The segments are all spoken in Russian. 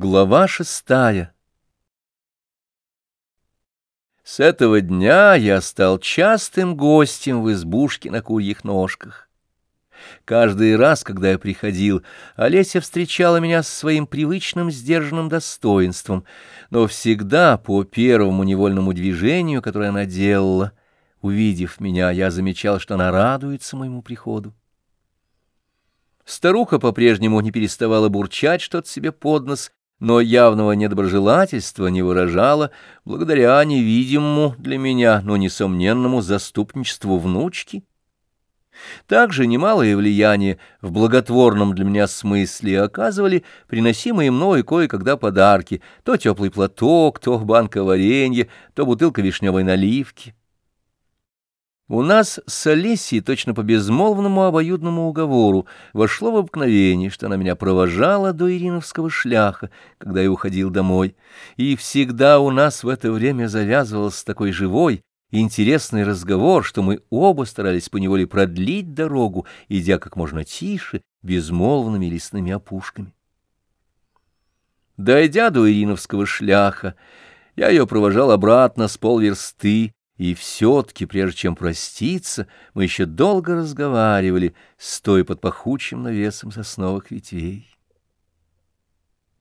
Глава шестая С этого дня я стал частым гостем в избушке на курьих ножках. Каждый раз, когда я приходил, Олеся встречала меня с своим привычным сдержанным достоинством, но всегда по первому невольному движению, которое она делала, увидев меня, я замечал, что она радуется моему приходу. Старуха по-прежнему не переставала бурчать что-то себе под нос, но явного недоброжелательства не выражала благодаря невидимому для меня, но несомненному заступничеству внучки. Также немалое влияние в благотворном для меня смысле оказывали приносимые мною кое-когда подарки, то теплый платок, то банка варенья, то бутылка вишневой наливки. У нас с Олесей точно по безмолвному обоюдному уговору вошло в обыкновение, что она меня провожала до Ириновского шляха, когда я уходил домой, и всегда у нас в это время завязывался такой живой и интересный разговор, что мы оба старались поневоле продлить дорогу, идя как можно тише, безмолвными лесными опушками. Дойдя до Ириновского шляха, я ее провожал обратно с полверсты, и все-таки, прежде чем проститься, мы еще долго разговаривали, стоя под пахучим навесом сосновых ветвей.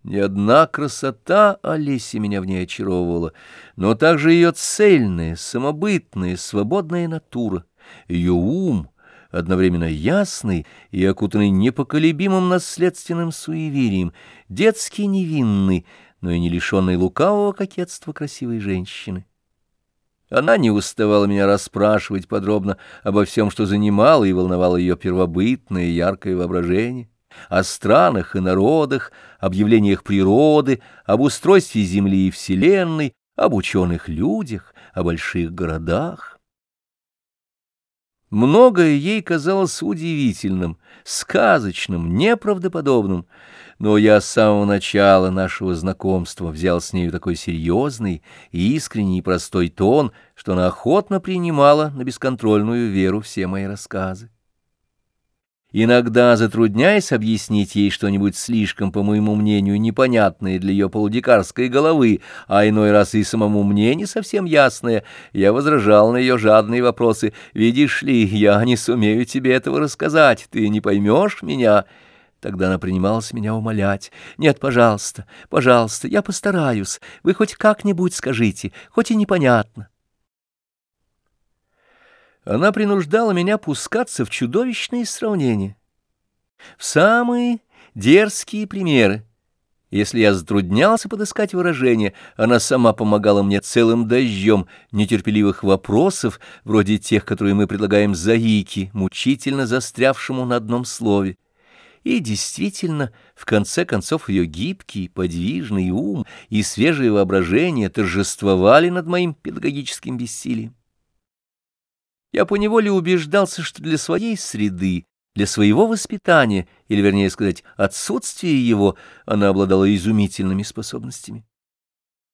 Ни одна красота Олеси меня в ней очаровывала, но также ее цельная, самобытная, свободная натура, ее ум, одновременно ясный и окутанный непоколебимым наследственным суеверием, детский невинный, но и не лишенный лукавого кокетства красивой женщины. Она не уставала меня расспрашивать подробно обо всем, что занимало и волновало ее первобытное яркое воображение, о странах и народах, об явлениях природы, об устройстве Земли и Вселенной, об ученых людях, о больших городах. Многое ей казалось удивительным, сказочным, неправдоподобным, но я с самого начала нашего знакомства взял с нею такой серьезный, искренний и простой тон, что она охотно принимала на бесконтрольную веру все мои рассказы. Иногда, затрудняясь объяснить ей что-нибудь слишком, по моему мнению, непонятное для ее полудикарской головы, а иной раз и самому мне не совсем ясное, я возражал на ее жадные вопросы. «Видишь ли, я не сумею тебе этого рассказать, ты не поймешь меня». Тогда она принималась меня умолять. «Нет, пожалуйста, пожалуйста, я постараюсь. Вы хоть как-нибудь скажите, хоть и непонятно». Она принуждала меня пускаться в чудовищные сравнения, в самые дерзкие примеры. Если я затруднялся подыскать выражение, она сама помогала мне целым дождем нетерпеливых вопросов, вроде тех, которые мы предлагаем Заике, мучительно застрявшему на одном слове. И действительно, в конце концов, ее гибкий, подвижный ум и свежее воображение торжествовали над моим педагогическим бессилием. Я поневоле убеждался, что для своей среды, для своего воспитания, или, вернее сказать, отсутствия его, она обладала изумительными способностями.